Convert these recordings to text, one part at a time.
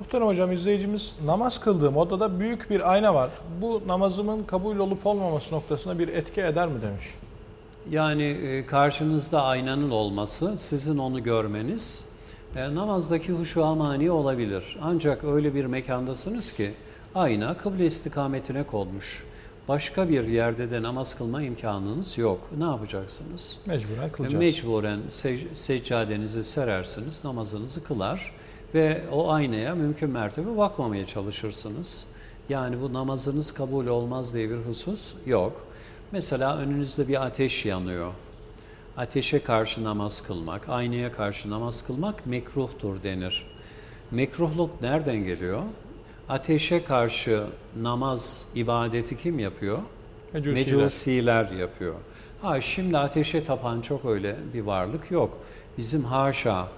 Muhterem hocam izleyicimiz namaz kıldığım odada büyük bir ayna var. Bu namazımın kabul olup olmaması noktasına bir etki eder mi demiş. Yani e, karşınızda aynanın olması, sizin onu görmeniz e, namazdaki huşuğa mani olabilir. Ancak öyle bir mekandasınız ki ayna kıble istikametine konmuş. Başka bir yerde de namaz kılma imkanınız yok. Ne yapacaksınız? Mecburen E, kılacağız. Mecburen sec- seccadenizi serersiniz, namazınızı kılar ve o aynaya mümkün mertebe bakmamaya çalışırsınız. Yani bu namazınız kabul olmaz diye bir husus yok. Mesela önünüzde bir ateş yanıyor. Ateşe karşı namaz kılmak, aynaya karşı namaz kılmak mekruhtur denir. Mekruhluk nereden geliyor? Ateşe karşı namaz ibadeti kim yapıyor? Mecusiler. Mecusiler yapıyor. Ha şimdi ateşe tapan çok öyle bir varlık yok. Bizim haşa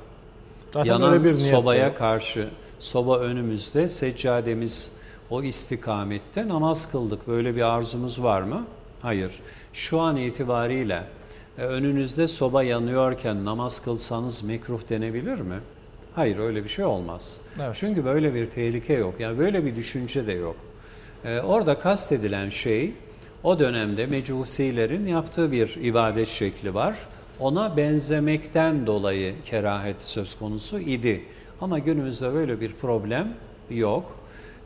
Zaten yanan bir sobaya yok. karşı soba önümüzde seccademiz o istikamette namaz kıldık. Böyle bir arzumuz var mı? Hayır. Şu an itibariyle e, önünüzde soba yanıyorken namaz kılsanız mekruh denebilir mi? Hayır öyle bir şey olmaz. Evet. Çünkü böyle bir tehlike yok. Yani böyle bir düşünce de yok. Ee, orada kastedilen şey o dönemde mecusilerin yaptığı bir ibadet şekli var. Ona benzemekten dolayı kerahet söz konusu idi. Ama günümüzde böyle bir problem yok.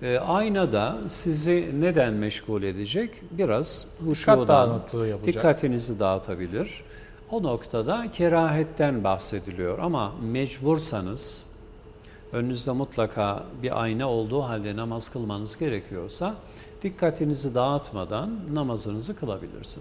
Ee, aynada sizi neden meşgul edecek? Biraz huşudan, yapacak. dikkatinizi dağıtabilir. O noktada kerahetten bahsediliyor ama mecbursanız önünüzde mutlaka bir ayna olduğu halde namaz kılmanız gerekiyorsa dikkatinizi dağıtmadan namazınızı kılabilirsiniz.